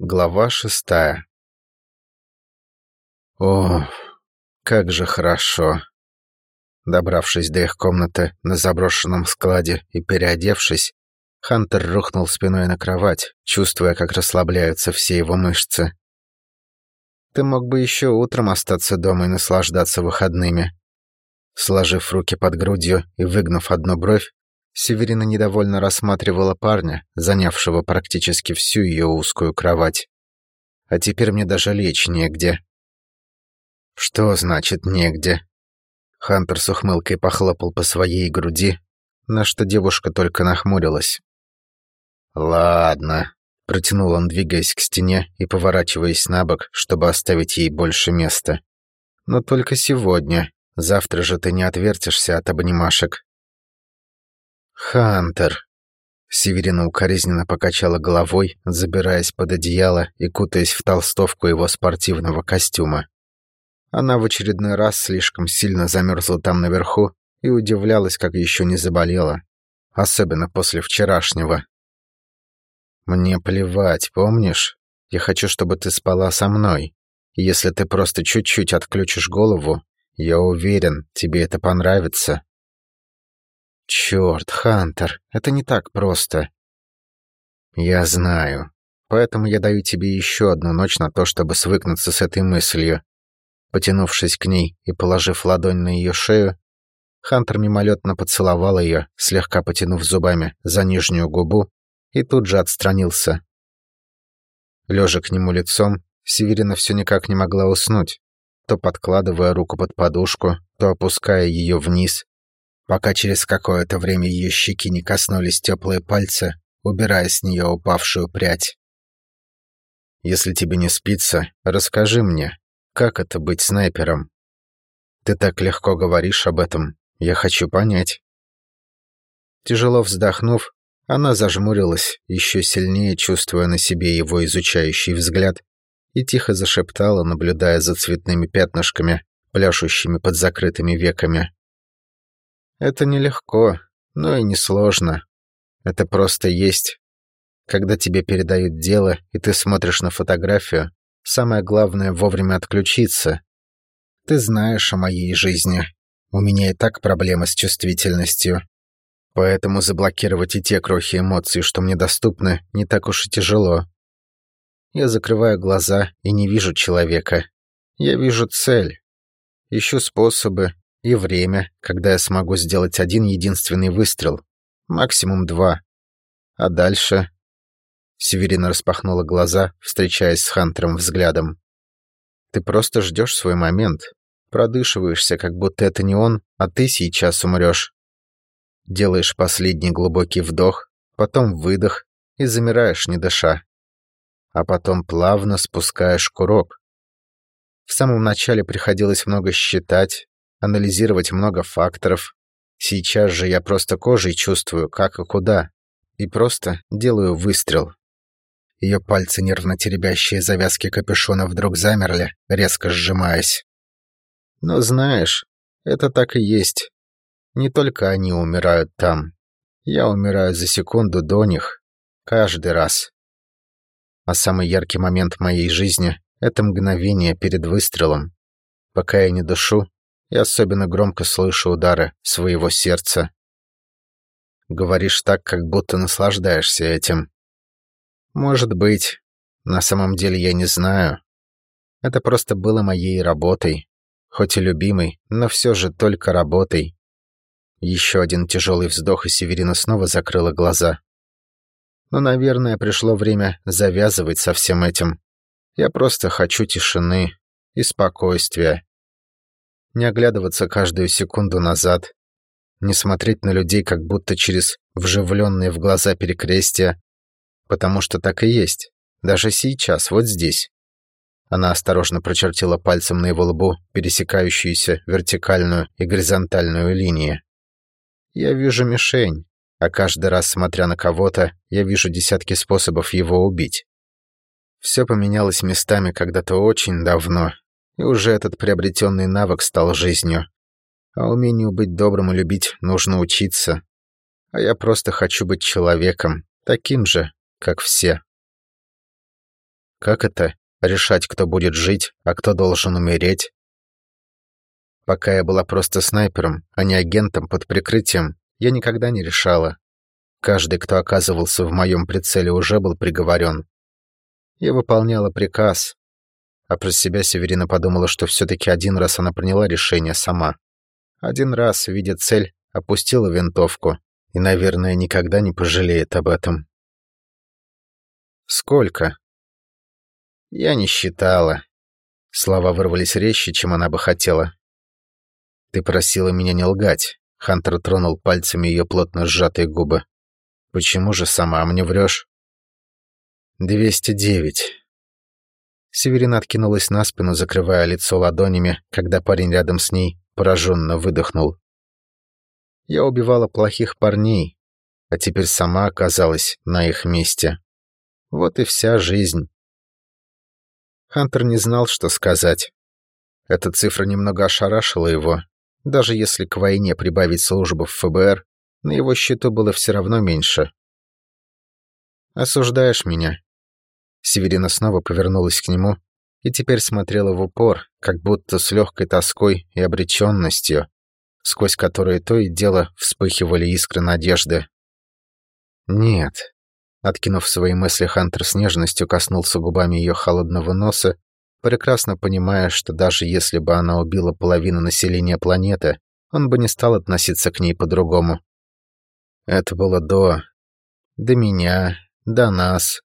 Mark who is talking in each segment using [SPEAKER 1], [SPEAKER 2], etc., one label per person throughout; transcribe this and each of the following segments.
[SPEAKER 1] Глава шестая. О, как же хорошо. Добравшись до их комнаты на заброшенном складе и переодевшись, Хантер рухнул спиной на кровать, чувствуя, как расслабляются все его мышцы. Ты мог бы еще утром остаться дома и наслаждаться выходными. Сложив руки под грудью и выгнув одну бровь, Северина недовольно рассматривала парня, занявшего практически всю ее узкую кровать. А теперь мне даже лечь негде. Что значит негде? Хантер с ухмылкой похлопал по своей груди, на что девушка только нахмурилась. «Ладно», — протянул он, двигаясь к стене и поворачиваясь на бок, чтобы оставить ей больше места. «Но только сегодня. Завтра же ты не отвертишься от обнимашек». «Хантер!» Северина укоризненно покачала головой, забираясь под одеяло и кутаясь в толстовку его спортивного костюма. Она в очередной раз слишком сильно замерзла там наверху и удивлялась, как еще не заболела. Особенно после вчерашнего. «Мне плевать, помнишь? Я хочу, чтобы ты спала со мной. если ты просто чуть-чуть отключишь голову, я уверен, тебе это понравится». Черт, Хантер, это не так просто. Я знаю. Поэтому я даю тебе еще одну ночь на то, чтобы свыкнуться с этой мыслью. Потянувшись к ней и положив ладонь на ее шею, Хантер мимолетно поцеловал ее, слегка потянув зубами за нижнюю губу, и тут же отстранился. Лежа к нему лицом, Северина все никак не могла уснуть, то подкладывая руку под подушку, то опуская ее вниз, пока через какое-то время ее щеки не коснулись теплые пальцы, убирая с нее упавшую прядь. «Если тебе не спится, расскажи мне, как это быть снайпером? Ты так легко говоришь об этом, я хочу понять». Тяжело вздохнув, она зажмурилась, еще сильнее чувствуя на себе его изучающий взгляд, и тихо зашептала, наблюдая за цветными пятнышками, пляшущими под закрытыми веками. Это нелегко, но и не сложно. Это просто есть. Когда тебе передают дело, и ты смотришь на фотографию, самое главное вовремя отключиться. Ты знаешь о моей жизни. У меня и так проблемы с чувствительностью. Поэтому заблокировать и те крохи эмоций, что мне доступны, не так уж и тяжело. Я закрываю глаза и не вижу человека. Я вижу цель. Ищу способы, и время, когда я смогу сделать один единственный выстрел, максимум два. А дальше... Северина распахнула глаза, встречаясь с Хантером взглядом. Ты просто ждешь свой момент, продышиваешься, как будто это не он, а ты сейчас умрешь. Делаешь последний глубокий вдох, потом выдох и замираешь, не дыша. А потом плавно спускаешь курок. В самом начале приходилось много считать, анализировать много факторов. Сейчас же я просто кожей чувствую, как и куда. И просто делаю выстрел. Ее пальцы, нервно теребящие завязки капюшона, вдруг замерли, резко сжимаясь. Но знаешь, это так и есть. Не только они умирают там. Я умираю за секунду до них. Каждый раз. А самый яркий момент моей жизни — это мгновение перед выстрелом. Пока я не дышу, и особенно громко слышу удары своего сердца. Говоришь так, как будто наслаждаешься этим. Может быть. На самом деле я не знаю. Это просто было моей работой. Хоть и любимой, но все же только работой. Еще один тяжелый вздох, и Северина снова закрыла глаза. Но, наверное, пришло время завязывать со всем этим. Я просто хочу тишины и спокойствия не оглядываться каждую секунду назад, не смотреть на людей как будто через вживленные в глаза перекрестия, потому что так и есть, даже сейчас, вот здесь. Она осторожно прочертила пальцем на его лбу пересекающуюся вертикальную и горизонтальную линии. Я вижу мишень, а каждый раз, смотря на кого-то, я вижу десятки способов его убить. Все поменялось местами когда-то очень давно, и уже этот приобретенный навык стал жизнью. А умению быть добрым и любить нужно учиться. А я просто хочу быть человеком, таким же, как все. Как это — решать, кто будет жить, а кто должен умереть? Пока я была просто снайпером, а не агентом под прикрытием, я никогда не решала. Каждый, кто оказывался в моем прицеле, уже был приговорен. Я выполняла приказ. А про себя Северина подумала, что все-таки один раз она приняла решение сама. Один раз, видя цель, опустила винтовку и, наверное, никогда не пожалеет об этом. «Сколько?» «Я не считала». Слова вырвались резче, чем она бы хотела. «Ты просила меня не лгать». Хантер тронул пальцами ее плотно сжатые губы. «Почему же сама мне врешь?» «Двести девять». Северина откинулась на спину, закрывая лицо ладонями, когда парень рядом с ней пораженно выдохнул. «Я убивала плохих парней, а теперь сама оказалась на их месте. Вот и вся жизнь». Хантер не знал, что сказать. Эта цифра немного ошарашила его, даже если к войне прибавить службу в ФБР, на его счету было все равно меньше. «Осуждаешь меня?» Северина снова повернулась к нему и теперь смотрела в упор, как будто с легкой тоской и обреченностью, сквозь которые то и дело вспыхивали искры надежды. «Нет», — откинув свои мысли, Хантер с нежностью коснулся губами ее холодного носа прекрасно понимая, что даже если бы она убила половину населения планеты, он бы не стал относиться к ней по-другому. Это было до... до меня, до нас.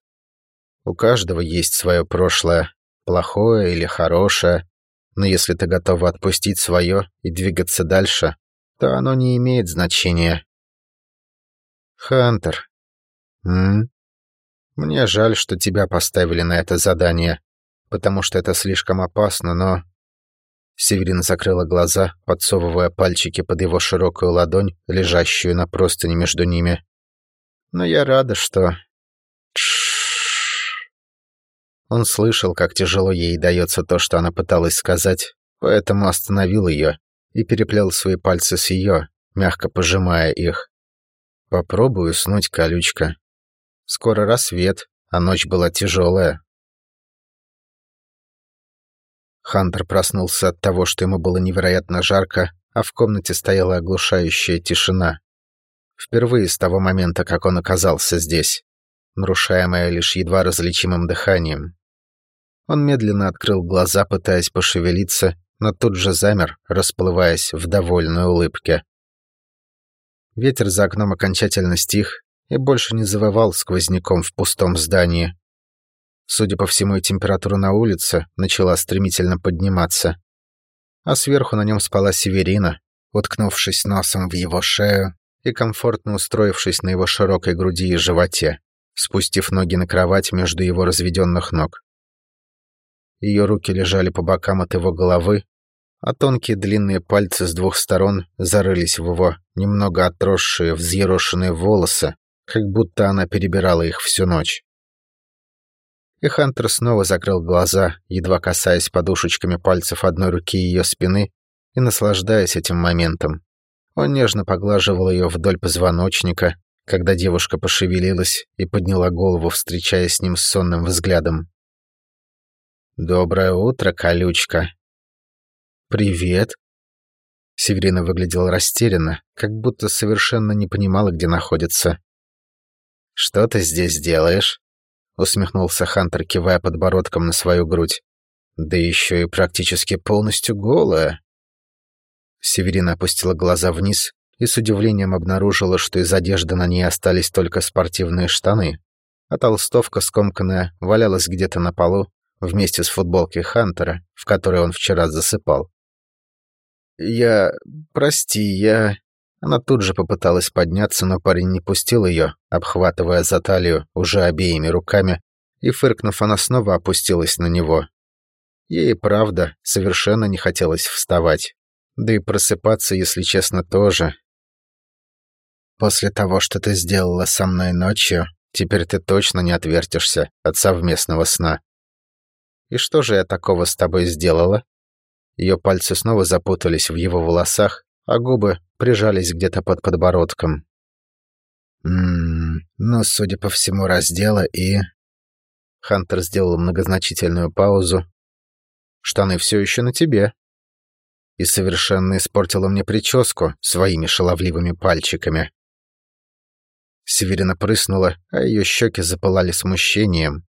[SPEAKER 1] У каждого есть свое прошлое, плохое или хорошее, но если ты готова отпустить свое и двигаться дальше, то оно не имеет значения. Хантер. М? Мне жаль, что тебя поставили на это задание потому что это слишком опасно, но...» Северин закрыла глаза, подсовывая пальчики под его широкую ладонь, лежащую на простыне между ними. «Но я рада, что...» Он слышал, как тяжело ей дается то, что она пыталась сказать, поэтому остановил ее и переплел свои пальцы с ее, мягко пожимая их. «Попробую снуть колючка. Скоро рассвет, а ночь была тяжелая, Хантер проснулся от того, что ему было невероятно жарко, а в комнате стояла оглушающая тишина. Впервые с того момента, как он оказался здесь, нарушаемая лишь едва различимым дыханием. Он медленно открыл глаза, пытаясь пошевелиться, но тут же замер, расплываясь в довольной улыбке. Ветер за окном окончательно стих и больше не завывал сквозняком в пустом здании. Судя по всему, и температура на улице начала стремительно подниматься. А сверху на нем спала Северина, уткнувшись носом в его шею и комфортно устроившись на его широкой груди и животе, спустив ноги на кровать между его разведенных ног. Ее руки лежали по бокам от его головы, а тонкие длинные пальцы с двух сторон зарылись в его немного отросшие, взъерошенные волосы, как будто она перебирала их всю ночь и Хантер снова закрыл глаза, едва касаясь подушечками пальцев одной руки ее спины и наслаждаясь этим моментом. Он нежно поглаживал ее вдоль позвоночника, когда девушка пошевелилась и подняла голову, встречаясь с ним сонным взглядом. «Доброе утро, колючка!» «Привет!» Северина выглядела растерянно, как будто совершенно не понимала, где находится. «Что ты здесь делаешь?» усмехнулся Хантер, кивая подбородком на свою грудь. Да еще и практически полностью голая. Северина опустила глаза вниз и с удивлением обнаружила, что из одежды на ней остались только спортивные штаны, а толстовка скомканная валялась где-то на полу вместе с футболкой Хантера, в которой он вчера засыпал. «Я... прости, я...» Она тут же попыталась подняться, но парень не пустил ее, обхватывая за талию уже обеими руками, и, фыркнув, она снова опустилась на него. Ей, правда, совершенно не хотелось вставать. Да и просыпаться, если честно, тоже. «После того, что ты сделала со мной ночью, теперь ты точно не отвертишься от совместного сна». «И что же я такого с тобой сделала?» Ее пальцы снова запутались в его волосах, а губы прижались где-то под подбородком. «Ммм, ну, судя по всему, раздела и...» Хантер сделал многозначительную паузу. «Штаны все еще на тебе». И совершенно испортила мне прическу своими шаловливыми пальчиками. Северина прыснула, а ее щеки запылали смущением.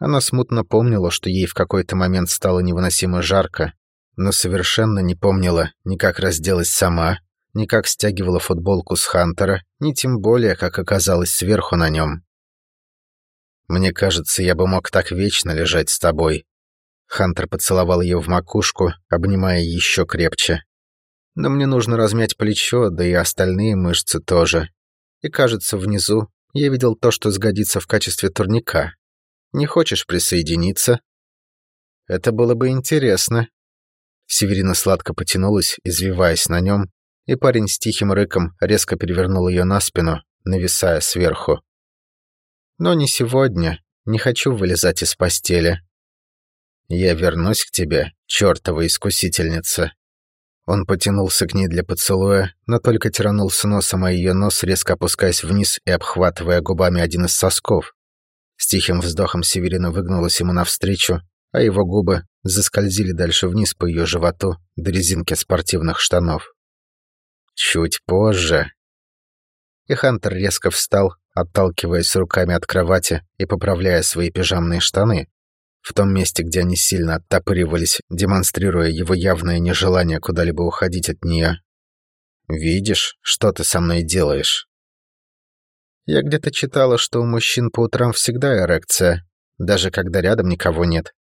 [SPEAKER 1] Она смутно помнила, что ей в какой-то момент стало невыносимо жарко, но совершенно не помнила ни как разделась сама, ни как стягивала футболку с Хантера, ни тем более, как оказалась сверху на нем. Мне кажется, я бы мог так вечно лежать с тобой». Хантер поцеловал ее в макушку, обнимая еще крепче. «Но мне нужно размять плечо, да и остальные мышцы тоже. И кажется, внизу я видел то, что сгодится в качестве турника. Не хочешь присоединиться?» «Это было бы интересно». Северина сладко потянулась, извиваясь на нем, и парень с тихим рыком резко перевернул ее на спину, нависая сверху. Но не сегодня. Не хочу вылезать из постели. Я вернусь к тебе, чертова искусительница. Он потянулся к ней для поцелуя, но только тиранулся носом о ее нос, резко опускаясь вниз и обхватывая губами один из сосков. С тихим вздохом Северина выгнулась ему навстречу, а его губы заскользили дальше вниз по ее животу до резинки спортивных штанов. Чуть позже. И Хантер резко встал, отталкиваясь руками от кровати и поправляя свои пижамные штаны, в том месте, где они сильно оттопыривались, демонстрируя его явное нежелание куда-либо уходить от нее. «Видишь, что ты со мной делаешь?» Я где-то читала, что у мужчин по утрам всегда эрекция, даже когда рядом никого нет.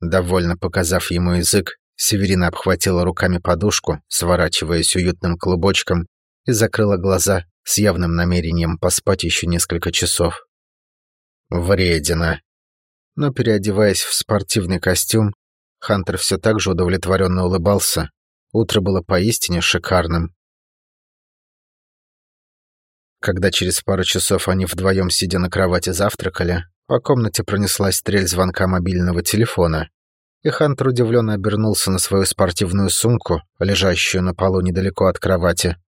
[SPEAKER 1] Довольно показав ему язык, Северина обхватила руками подушку, сворачиваясь уютным клубочком, и закрыла глаза, с явным намерением поспать еще несколько часов. Вредина. Но переодеваясь в спортивный костюм, Хантер все так же удовлетворенно улыбался. Утро было поистине шикарным. Когда через пару часов они вдвоем, сидя на кровати, завтракали, по комнате пронеслась стрель звонка мобильного телефона, и Хантер удивленно обернулся на свою спортивную сумку, лежащую на полу недалеко от кровати.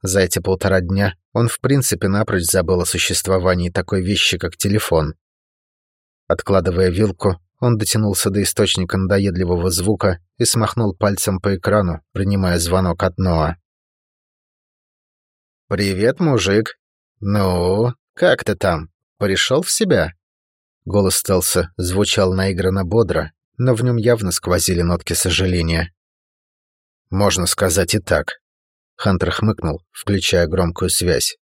[SPEAKER 1] За эти полтора дня он в принципе напрочь забыл о существовании такой вещи, как телефон. Откладывая вилку, он дотянулся до источника надоедливого звука и смахнул пальцем по экрану, принимая звонок от Ноа. «Привет, мужик. Ну, как ты там? Пришел в себя?» Голос Стелса звучал наигранно бодро, но в нем явно сквозили нотки сожаления. «Можно сказать и так. Хантер хмыкнул, включая громкую связь.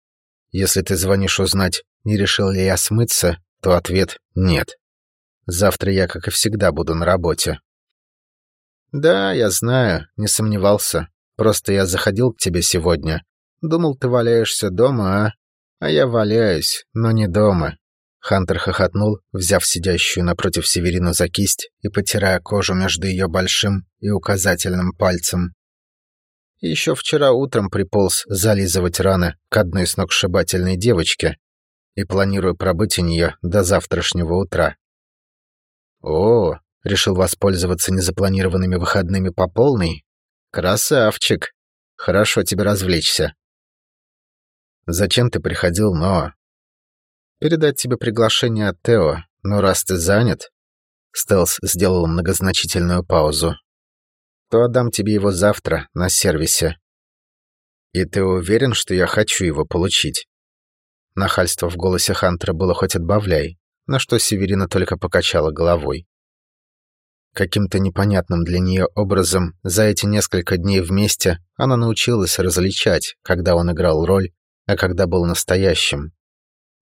[SPEAKER 1] «Если ты звонишь узнать, не решил ли я смыться, то ответ — нет. Завтра я, как и всегда, буду на работе». «Да, я знаю, не сомневался. Просто я заходил к тебе сегодня. Думал, ты валяешься дома, а? А я валяюсь, но не дома». Хантер хохотнул, взяв сидящую напротив Северину за кисть и потирая кожу между ее большим и указательным пальцем еще вчера утром приполз зализывать раны к одной сногсшибательной девочке и планирую пробыть у нее до завтрашнего утра. О, решил воспользоваться незапланированными выходными по полной? Красавчик! Хорошо тебе развлечься. Зачем ты приходил, Ноа? Передать тебе приглашение от Тео, но раз ты занят... Стелс сделал многозначительную паузу то отдам тебе его завтра на сервисе. И ты уверен, что я хочу его получить?» Нахальство в голосе Хантера было хоть отбавляй, на что Северина только покачала головой. Каким-то непонятным для нее образом за эти несколько дней вместе она научилась различать, когда он играл роль, а когда был настоящим.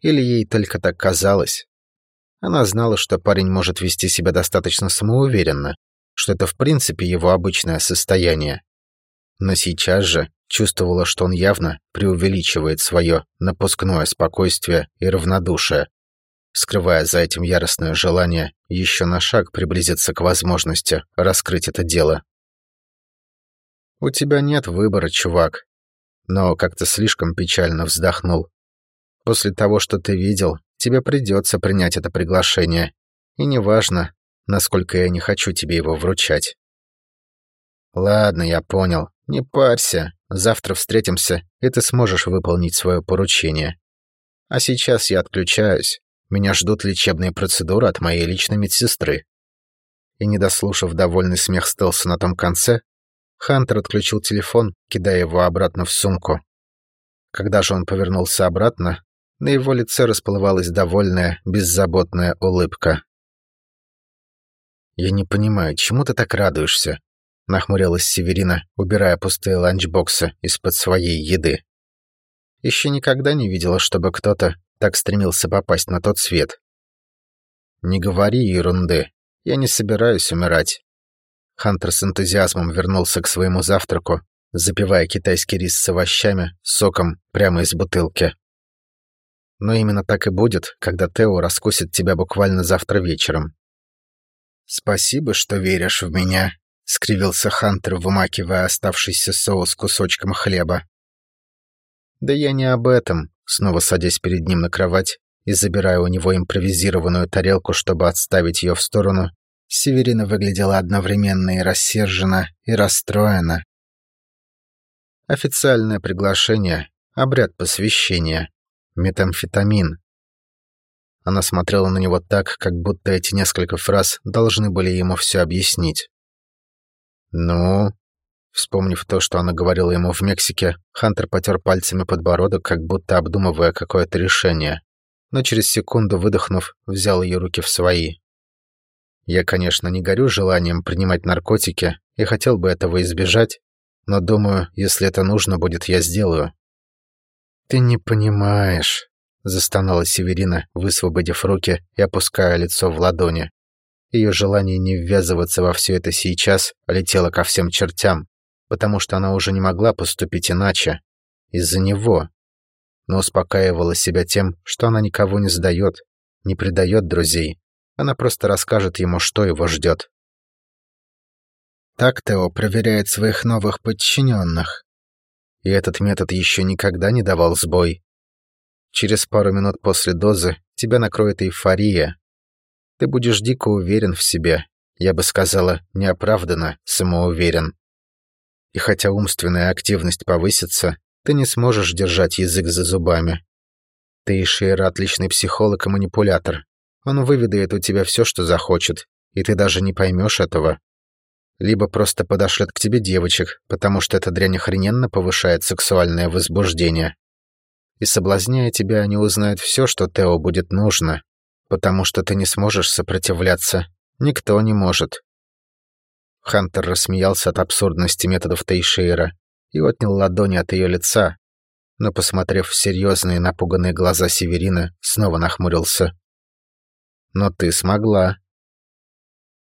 [SPEAKER 1] Или ей только так казалось. Она знала, что парень может вести себя достаточно самоуверенно, что это в принципе его обычное состояние. Но сейчас же чувствовала, что он явно преувеличивает свое напускное спокойствие и равнодушие, скрывая за этим яростное желание еще на шаг приблизиться к возможности раскрыть это дело. «У тебя нет выбора, чувак», но как-то слишком печально вздохнул. «После того, что ты видел, тебе придется принять это приглашение. И неважно, насколько я не хочу тебе его вручать. Ладно, я понял. Не парься. Завтра встретимся, и ты сможешь выполнить свое поручение. А сейчас я отключаюсь. Меня ждут лечебные процедуры от моей личной медсестры». И не дослушав довольный смех Стелса на том конце, Хантер отключил телефон, кидая его обратно в сумку. Когда же он повернулся обратно, на его лице расплывалась довольная, беззаботная улыбка. «Я не понимаю, чему ты так радуешься?» — нахмурилась Северина, убирая пустые ланчбоксы из-под своей еды. Еще никогда не видела, чтобы кто-то так стремился попасть на тот свет. «Не говори ерунды. Я не собираюсь умирать». Хантер с энтузиазмом вернулся к своему завтраку, запивая китайский рис с овощами, соком прямо из бутылки. Но именно так и будет, когда Тео раскусит тебя буквально завтра вечером. «Спасибо, что веришь в меня», — скривился Хантер, вымакивая оставшийся соус кусочком хлеба. «Да я не об этом», — снова садясь перед ним на кровать и забирая у него импровизированную тарелку, чтобы отставить ее в сторону, Северина выглядела одновременно и рассержена, и расстроена. Официальное приглашение, обряд посвящения, метамфетамин. Она смотрела на него так, как будто эти несколько фраз должны были ему все объяснить. «Ну, Вспомнив то, что она говорила ему в Мексике, Хантер потер пальцами подбородок, как будто обдумывая какое-то решение. Но через секунду, выдохнув, взял ее руки в свои. Я, конечно, не горю желанием принимать наркотики и хотел бы этого избежать, но думаю, если это нужно будет, я сделаю. «Ты не понимаешь», — застонала Северина, высвободив руки и опуская лицо в ладони. Ее желание не ввязываться во все это сейчас летело ко всем чертям потому что она уже не могла поступить иначе, из-за него, но успокаивала себя тем, что она никого не сдает, не предает друзей, она просто расскажет ему, что его ждет. Так Тео проверяет своих новых подчиненных. И этот метод еще никогда не давал сбой. Через пару минут после дозы тебя накроет эйфория. Ты будешь дико уверен в себе, я бы сказала, неоправданно самоуверен. И хотя умственная активность повысится, ты не сможешь держать язык за зубами. Ты и Шейра отличный психолог и манипулятор. Он выведает у тебя все, что захочет, и ты даже не поймешь этого. Либо просто подошлет к тебе девочек, потому что эта дрянь охрененно повышает сексуальное возбуждение. И соблазняя тебя, они узнают все, что Тео будет нужно, потому что ты не сможешь сопротивляться. Никто не может. Хантер рассмеялся от абсурдности методов Тейшейра и отнял ладони от ее лица, но, посмотрев в серьезные напуганные глаза Северина, снова нахмурился. «Но ты смогла».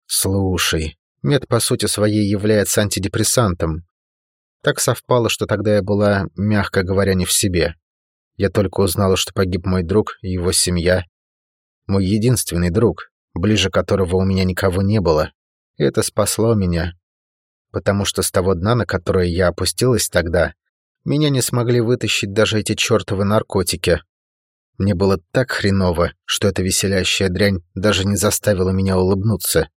[SPEAKER 1] «Слушай, мед по сути своей является антидепрессантом. Так совпало, что тогда я была, мягко говоря, не в себе. Я только узнала, что погиб мой друг и его семья. Мой единственный друг, ближе которого у меня никого не было. Это спасло меня, потому что с того дна, на которое я опустилась тогда, меня не смогли вытащить даже эти чертовы наркотики. Мне было так хреново, что эта веселящая дрянь даже не заставила меня улыбнуться.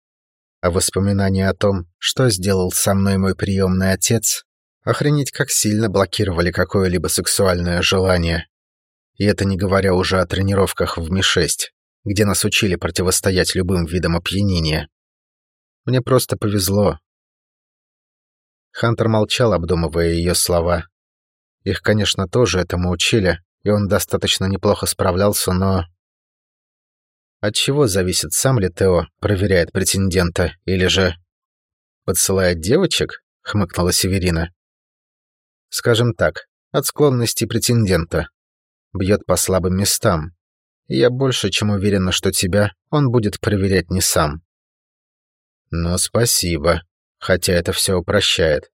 [SPEAKER 1] А воспоминания о том, что сделал со мной мой приемный отец, охренеть как сильно блокировали какое-либо сексуальное желание. И это не говоря уже о тренировках в Ми-6, где нас учили противостоять любым видам опьянения. Мне просто повезло». Хантер молчал, обдумывая ее слова. Их, конечно, тоже этому учили, и он достаточно неплохо справлялся, но... От чего зависит, сам ли Тео проверяет претендента, или же... «Подсылает девочек?» — хмыкнула Северина. «Скажем так, от склонности претендента. Бьет по слабым местам. я больше чем уверена, что тебя он будет проверять не сам. «Ну, спасибо. Хотя это все упрощает».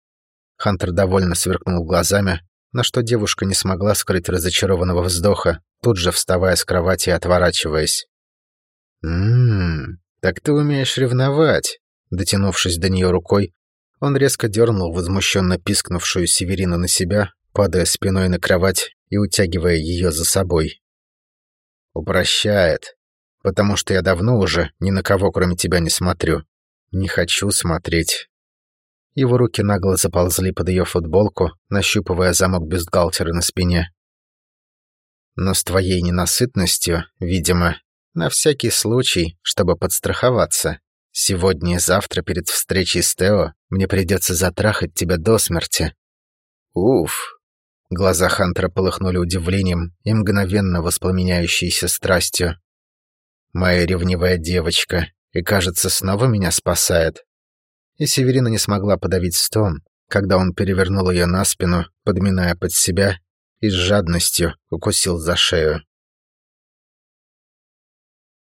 [SPEAKER 1] Хантер довольно сверкнул глазами, на что девушка не смогла скрыть разочарованного вздоха, тут же вставая с кровати и отворачиваясь. «Ммм, так ты умеешь ревновать!» Дотянувшись до нее рукой, он резко дернул возмущенно пискнувшую Северину на себя, падая спиной на кровать и утягивая ее за собой. «Упрощает, потому что я давно уже ни на кого кроме тебя не смотрю. Не хочу смотреть. Его руки нагло заползли под ее футболку, нащупывая замок бюстгальтера на спине. Но с твоей ненасытностью, видимо, На всякий случай, чтобы подстраховаться. Сегодня и завтра перед встречей с Тео мне придется затрахать тебя до смерти. Уф. Глаза Хантера полыхнули удивлением и мгновенно воспламеняющейся страстью. Моя ревнивая девочка, и, кажется, снова меня спасает. И Северина не смогла подавить стон, когда он перевернул ее на спину, подминая под себя, и с жадностью укусил за шею.